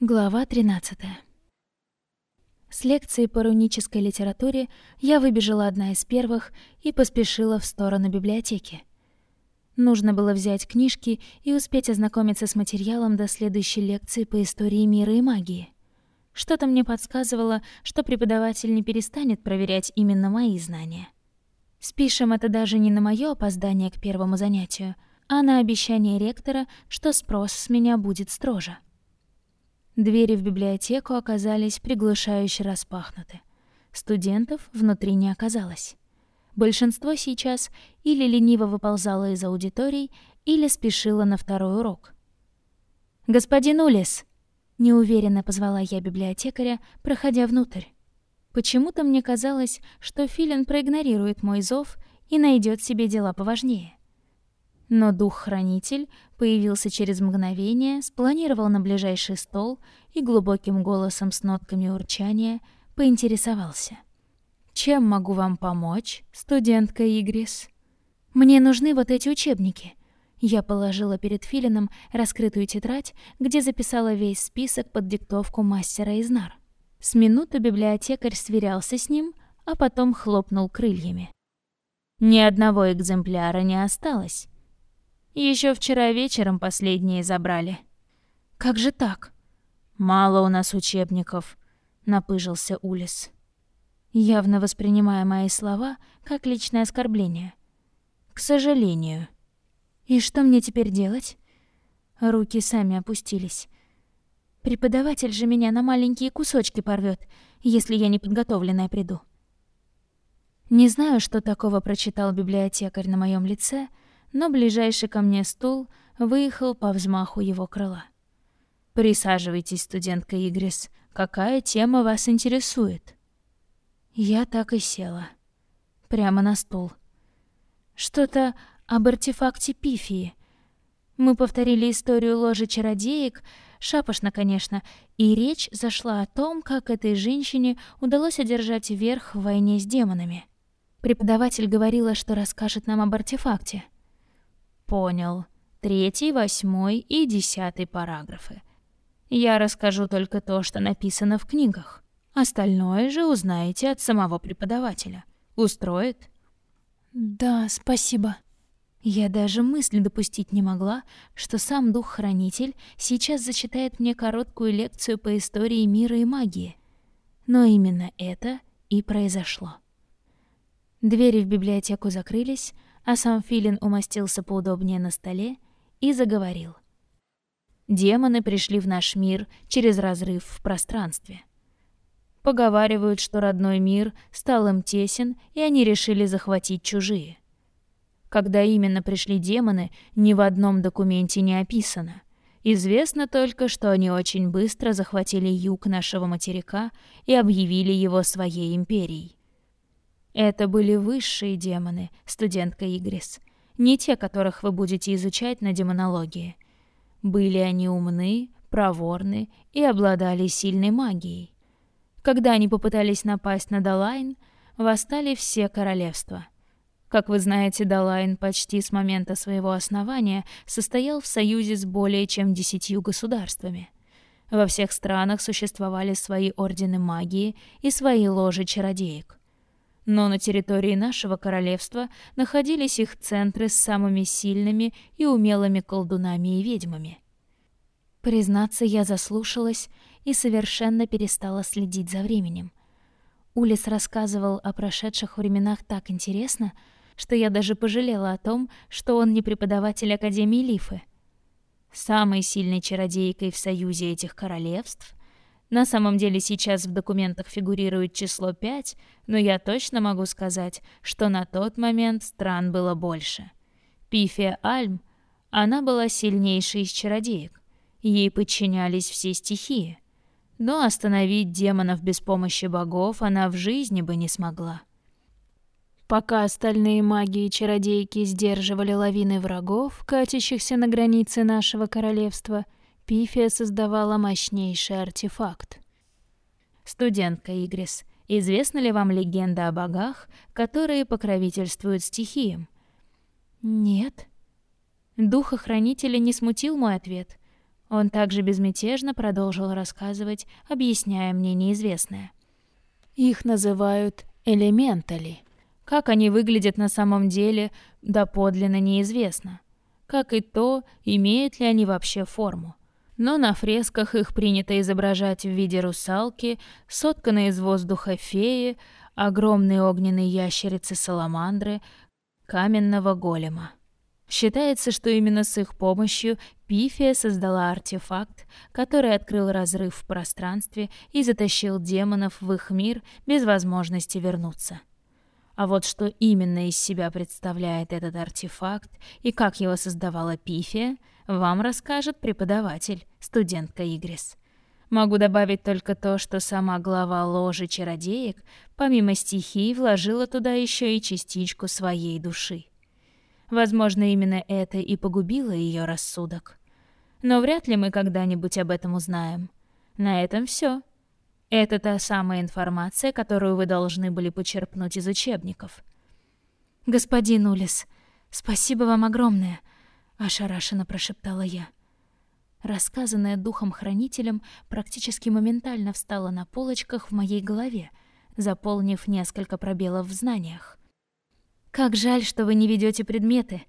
Глава 13. С лекции по рунической литературе я выбежала одна из первых и поспешила в сторону библиотеки. Нужно было взять книжки и успеть ознакомиться с материалом до следующей лекции по истории мира и магии. Что-то мне подсказывало, что преподаватель не перестанет проверять именно мои знания. Спишем это даже не на моё опоздание к первому занятию, а на обещание ректора, что спрос с меня будет строже. Двери в библиотеку оказались приглушающе распахнуты. Студентов внутри не оказалось. Большинство сейчас или лениво выползало из аудиторий, или спешило на второй урок. «Господин Улис!» — неуверенно позвала я библиотекаря, проходя внутрь. Почему-то мне казалось, что Филин проигнорирует мой зов и найдет себе дела поважнее. Но дух-хранитель появился через мгновение, спланировал на ближайший стол и глубоким голосом с нотками урчания поинтересовался. «Чем могу вам помочь, студентка Игрис?» «Мне нужны вот эти учебники». Я положила перед Филином раскрытую тетрадь, где записала весь список под диктовку мастера из нар. С минуту библиотекарь сверялся с ним, а потом хлопнул крыльями. Ни одного экземпляра не осталось. Еще вчера вечером последние забрали. Как же так? Мало у нас учебников, напыжился Улис. Явно воспринимая мои слова как личное оскорбление. К сожалению. И что мне теперь делать? Руки сами опустились. Преподаватель же меня на маленькие кусочки порвет, если я неподготовленная приду. Не знаю, что такого прочитал библиотекарь на моем лице, но ближайший ко мне стул выехал по взмаху его крыла. «Присаживайтесь, студентка Игрис. Какая тема вас интересует?» Я так и села. Прямо на стул. Что-то об артефакте Пифии. Мы повторили историю ложи чародеек, шапошно, конечно, и речь зашла о том, как этой женщине удалось одержать верх в войне с демонами. Преподаватель говорила, что расскажет нам об артефакте — Понял. Третий, восьмой и десятый параграфы. Я расскажу только то, что написано в книгах. Остальное же узнаете от самого преподавателя. Устроит? Да, спасибо. Я даже мысли допустить не могла, что сам дух-хранитель сейчас зачитает мне короткую лекцию по истории мира и магии. Но именно это и произошло. Двери в библиотеку закрылись, а сам Филин умостился поудобнее на столе и заговорил. Демоны пришли в наш мир через разрыв в пространстве. Поговаривают, что родной мир стал им тесен, и они решили захватить чужие. Когда именно пришли демоны, ни в одном документе не описано. Известно только, что они очень быстро захватили юг нашего материка и объявили его своей империей. Это были высшие демоны, студентка Игрис, не те, которых вы будете изучать на демонологии. Были они умны, проворны и обладали сильной магией. Когда они попытались напасть на Далайн, восстали все королевства. Как вы знаете, Далайн почти с момента своего основания состоял в союзе с более чем десятью государствами. Во всех странах существовали свои ордены магии и свои ложи чародеек но на территории нашего королевства находились их центры с самыми сильными и умелыми колдунами и ведьмами. Признаться, я заслушалась и совершенно перестала следить за временем. Улис рассказывал о прошедших временах так интересно, что я даже пожалела о том, что он не преподаватель Академии Лифы. Самой сильной чародейкой в союзе этих королевств на самом деле сейчас в документах фигурирует число 5, но я точно могу сказать, что на тот момент стран было больше. Пифия Альм, она была сильнейшей из чародеек. Ей подчинялись все стихии. Но остановить демонов без помощи богов она в жизни бы не смогла. Пока остальные маги и чародейки сдерживали лавины врагов, катящихся на границе нашего королевства — Пифия создавала мощнейший артефакт. Студентка Игрис, известна ли вам легенда о богах, которые покровительствуют стихиям? Нет. Духохранителя не смутил мой ответ. Он также безмятежно продолжил рассказывать, объясняя мне неизвестное. Их называют элементали. Как они выглядят на самом деле, доподлинно неизвестно. Как и то, имеют ли они вообще форму. Но на фресках их принято изображать в виде русалки, сотканной из воздуха феи, огромной огненной ящерицы-саламандры, каменного голема. Считается, что именно с их помощью Пифия создала артефакт, который открыл разрыв в пространстве и затащил демонов в их мир без возможности вернуться. А вот что именно из себя представляет этот артефакт и как его создавала Пифия, вам расскажет преподаватель, студентка Игрис. Могу добавить только то, что сама глава ложи чародеек, помимо стихий, вложила туда еще и частичку своей души. Возможно, именно это и погубило ее рассудок. Но вряд ли мы когда-нибудь об этом узнаем. На этом все. Это та самая информация, которую вы должны были почерпнуть из учебников. Господин Улис, спасибо вам огромное, ошарашенно прошептала я. Рассказанное духом-хранителем практически моментально встало на полочках в моей голове, заполнив несколько пробелов в знаниях. Как жаль, что вы не ведете предметы,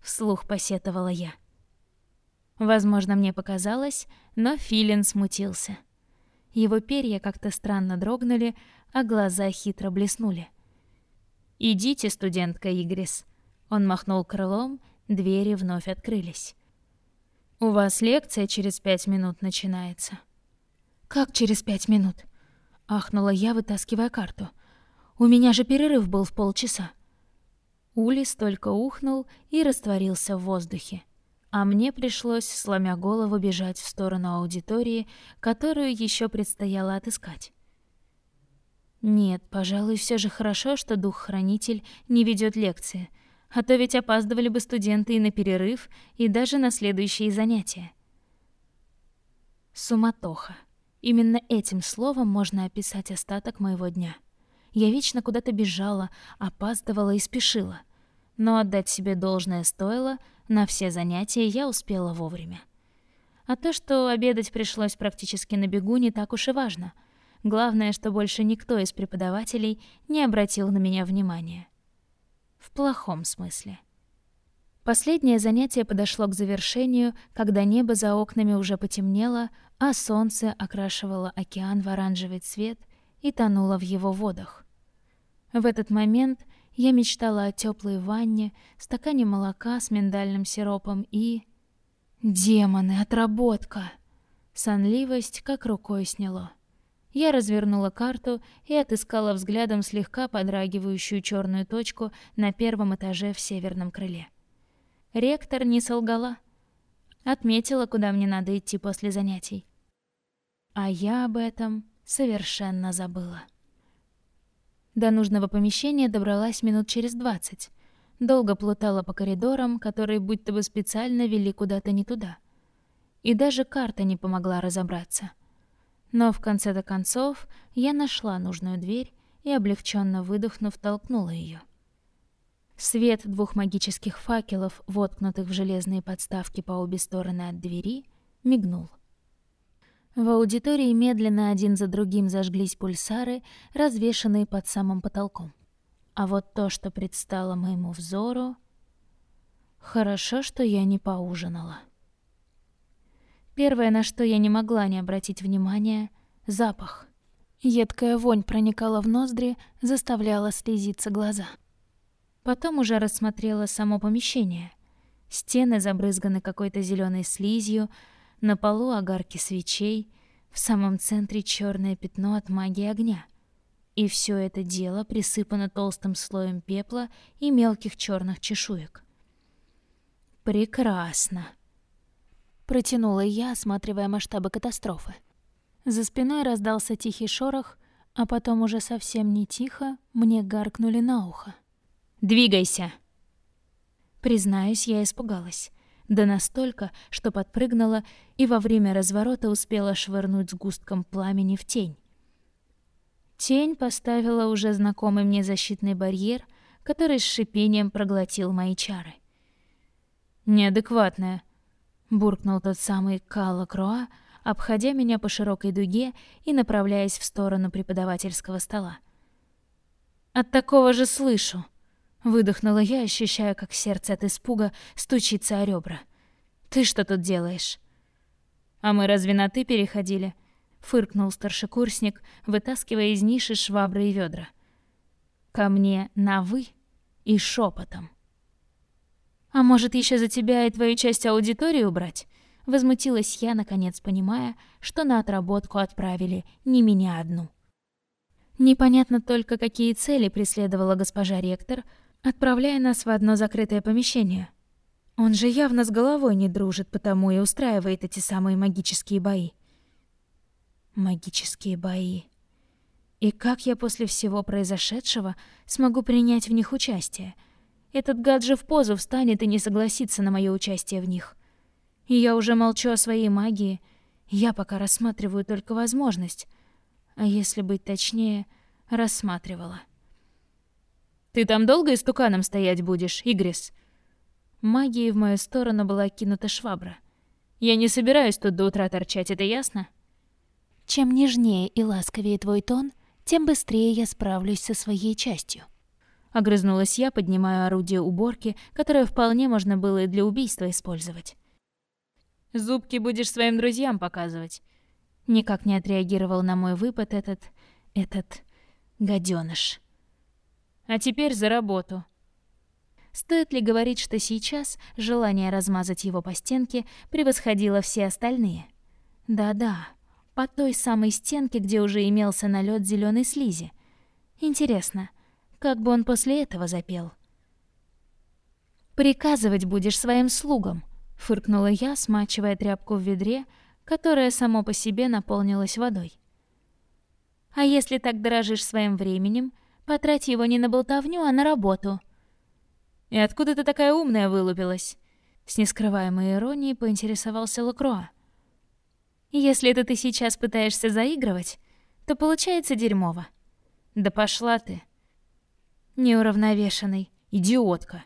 вслух посетовала я. Возможно, мне показалось, но Филин смутился. Его перья как-то странно дрогнули, а глаза хитро блеснули. «Идите, студентка Игрис». Он махнул крылом, двери вновь открылись. «У вас лекция через пять минут начинается». «Как через пять минут?» — ахнула я, вытаскивая карту. «У меня же перерыв был в полчаса». Улис только ухнул и растворился в воздухе. А мне пришлось, сломя голову, бежать в сторону аудитории, которую еще предстояло отыскать. Нет, пожалуй, все же хорошо, что дух-хранитель не ведет лекции, а то ведь опаздывали бы студенты и на перерыв, и даже на следующие занятия. Суматоха. Именно этим словом можно описать остаток моего дня. Я вечно куда-то бежала, опаздывала и спешила. Но отдать себе должное стоило, на все занятия я успела вовремя. А то, что обедать пришлось практически на бегу, не так уж и важно. Главное, что больше никто из преподавателей не обратил на меня внимания. В плохом смысле. Последнее занятие подошло к завершению, когда небо за окнами уже потемнело, а солнце окрашивало океан в оранжевый цвет и тонуло в его водах. В этот момент я мечтала о теплой ванне, стакане молока с миндальным сиропом и... Демоны, отработка! Сонливость как рукой сняло. Я развернула карту и отыскала взглядом слегка подрагивающую черную точку на первом этаже в северном крыле. Ректор не солгала. Отметила, куда мне надо идти после занятий. А я об этом совершенно забыла. До нужного помещения добралась минут через двадцать. Долго плутала по коридорам, которые будто бы специально вели куда-то не туда. И даже карта не помогла разобраться. Но в конце-то концов я нашла нужную дверь и, облегченно выдохнув, толкнула ее. Свет двух магических факелов, воткнутых в железные подставки по обе стороны от двери, мигнул. В аудитории медленно один за другим зажглись пульсары, развешанные под самым потолком. А вот то, что предстало моему взору... Хорошо, что я не поужинала. Первое, на что я не могла не обратить внимания — запах. Едкая вонь проникала в ноздри, заставляла слезиться глаза. Потом уже рассмотрела само помещение. Стены забрызганы какой-то зеленой слизью, на полу огарки свечей, в самом центре черное пятно от магии огня. И все это дело присыпано толстым слоем пепла и мелких черных чешуек. Прекрасно, протянула я, осматривая масштабы катастрофы. За спиной раздался тихий шорох, а потом уже совсем не тихо мне гаркнули на ухо. «Двигайся!» Признаюсь, я испугалась да настолько, что подпрыгнула и во время разворота успела швырнуть сгустком пламени в тень. Тень поставила уже знакомый мне защитный барьер, который с шипением проглотил мои чары. Неадекватная. Буркнул тот самый Калла Кроа, обходя меня по широкой дуге и направляясь в сторону преподавательского стола. От такого же слышу, выдохнула я, ощущая, как сердце от испуга стучится о ребра. Ты что тут делаешь? А мы разве на ты переходили? фыркнул старшекурсник, вытаскивая из ниши швабры и ведра. Ко мне на вы и шепотом. А может, еще за тебя и твою часть аудитории убрать? Возмутилась я, наконец понимая, что на отработку отправили не меня одну. Непонятно только, какие цели преследовала госпожа ректор, отправляя нас в одно закрытое помещение. Он же явно с головой не дружит, потому и устраивает эти самые магические бои. Магические бои. И как я после всего произошедшего смогу принять в них участие? Этот гад же в позу встанет и не согласится на мое участие в них. И я уже молчу о своей магии. Я пока рассматриваю только возможность. А если быть точнее, рассматривала. «Ты там долго истуканом стоять будешь, Игрис?» Магией в мою сторону была кинута швабра. «Я не собираюсь тут до утра торчать, это ясно?» «Чем нежнее и ласковее твой тон, тем быстрее я справлюсь со своей частью». Огрызнулась я, поднимая орудие уборки, которое вполне можно было и для убийства использовать. Зубки будешь своим друзьям показывать. Никак не отреагировал на мой выпад этот... этот... гаденыш. А теперь за работу. Стоит ли говорить, что сейчас желание размазать его по стенке превосходило все остальные? Да-да, по той самой стенке, где уже имелся налет зеленой слизи. Интересно, как бы он после этого запел? «Приказывать будешь своим слугам», фыркнула я, смачивая тряпку в ведре, которое само по себе наполнилось водой. А если так дорожишь своим временем, потрать его не на болтовню, а на работу. И откуда ты такая умная вылупилась? С нескрываемой иронией поинтересовался Лакруа. Если это ты сейчас пытаешься заигрывать, то получается дерьмово. Да пошла ты. Неуравновешенный, идиотка.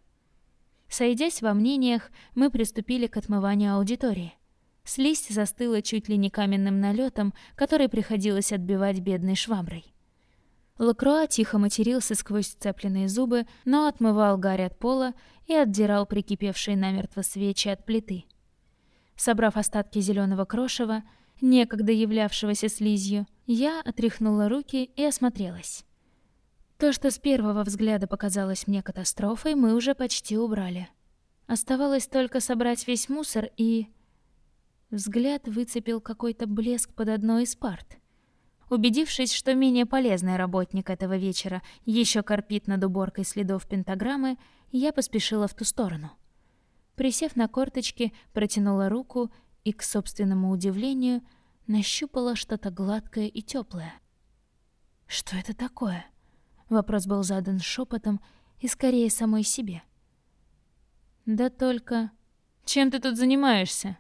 Сойдясь во мнениях, мы приступили к отмыванию аудитории. Слизь застыла чуть ли не каменным налетом, который приходилось отбивать бедной шваброй. Лакроа тихо матерился сквозь сцепленные зубы, но отмывал гарь от пола и отдирал прикипевшие намертво свечи от плиты. Собрав остатки зеленого крошева, некогда являвшегося слизью, я отряхнула руки и осмотрелась. То, что с первого взгляда показалось мне катастрофой, мы уже почти убрали. Оставалось только собрать весь мусор и... Взгляд выцепил какой-то блеск под одной из парт. Убедившись, что менее полезный работник этого вечера еще корпит над уборкой следов пентаграммы, я поспешила в ту сторону. Присев на корточки, протянула руку и, к собственному удивлению, нащупала что-то гладкое и теплое. Что это такое? Вопрос был задан шепотом и скорее самой себе. Да только... Чем ты тут занимаешься?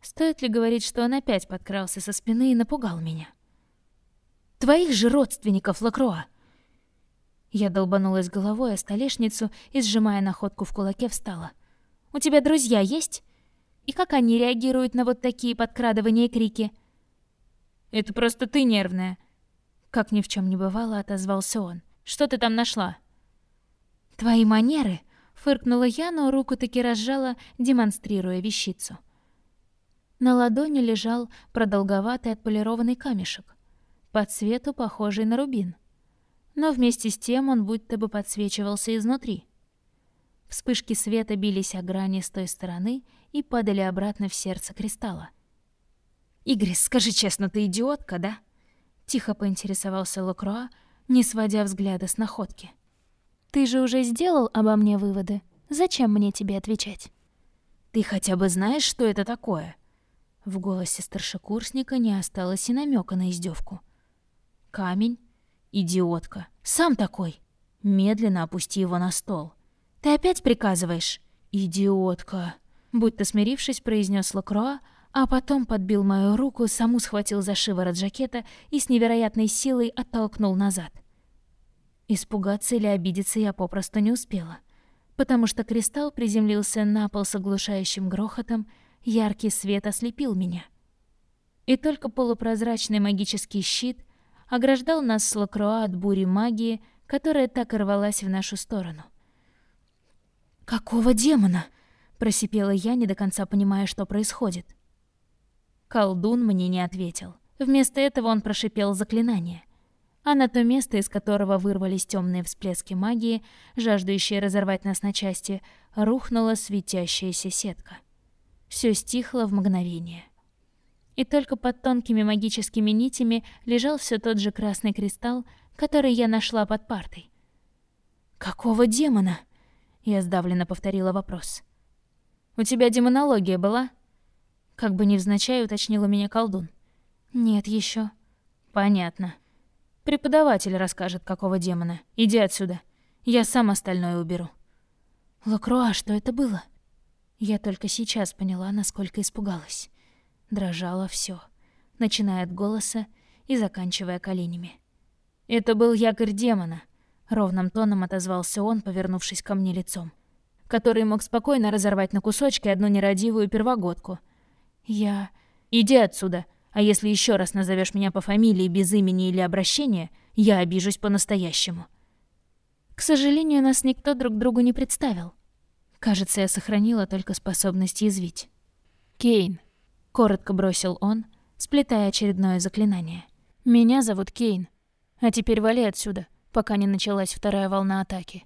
Стоит ли говорить, что он опять подкрался со спины и напугал меня? Твоих же родственников, Лакроа! Я долбанулась головой о столешницу и, сжимая находку в кулаке, встала. «У тебя друзья есть? И как они реагируют на вот такие подкрадывания и крики?» «Это просто ты нервная», — как ни в чем не бывало, отозвался он. Что ты там нашла?» «Твои манеры!» — фыркнула я, но руку таки разжала, демонстрируя вещицу. На ладони лежал продолговатый отполированный камешек, по цвету похожий на рубин. Но вместе с тем он будто бы подсвечивался изнутри. Вспышки света бились о грани с той стороны и падали обратно в сердце кристалла. «Игрис, скажи честно, ты идиотка, да?» Тихо поинтересовался Лукроа, не сводя взгляда с находки. «Ты же уже сделал обо мне выводы. Зачем мне тебе отвечать?» «Ты хотя бы знаешь, что это такое?» В голосе старшекурсника не осталось и намека на издевку. «Камень? Идиотка. Сам такой. Медленно опусти его на стол. Ты опять приказываешь?» «Идиотка!» Будто смирившись, произнес Лакроа, а потом подбил мою руку, саму схватил за шиворот жакета и с невероятной силой оттолкнул назад. Испугаться или обидеться я попросту не успела, потому что кристалл приземлился на пол с оглушающим грохотом, яркий свет ослепил меня. И только полупрозрачный магический щит ограждал нас с Лакруа от бури магии, которая так и рвалась в нашу сторону. «Какого демона?» — просипела я, не до конца понимая, что происходит. Колдун мне не ответил. Вместо этого он прошипел заклинание. А на то место, из которого вырвались темные всплески магии, жаждущие разорвать нас на части, рухнула светящаяся сетка. Все стихло в мгновение. И только под тонкими магическими нитями лежал все тот же красный кристалл, который я нашла под партой. «Какого демона?» Я сдавленно повторила вопрос. «У тебя демонология была?» Как бы невзначай уточнила меня колдун. «Нет еще. «Понятно. Преподаватель расскажет, какого демона. Иди отсюда. Я сам остальное уберу». «Лакруа, что это было?» Я только сейчас поняла, насколько испугалась. Дрожало все, начиная от голоса и заканчивая коленями. «Это был якорь демона», — ровным тоном отозвался он, повернувшись ко мне лицом, который мог спокойно разорвать на кусочки одну нерадивую первогодку. «Я...» «Иди отсюда, а если еще раз назовешь меня по фамилии без имени или обращения, я обижусь по-настоящему». К сожалению, нас никто друг другу не представил. Кажется, я сохранила только способность язвить. «Кейн», — коротко бросил он, сплетая очередное заклинание. «Меня зовут Кейн. А теперь вали отсюда, пока не началась вторая волна атаки».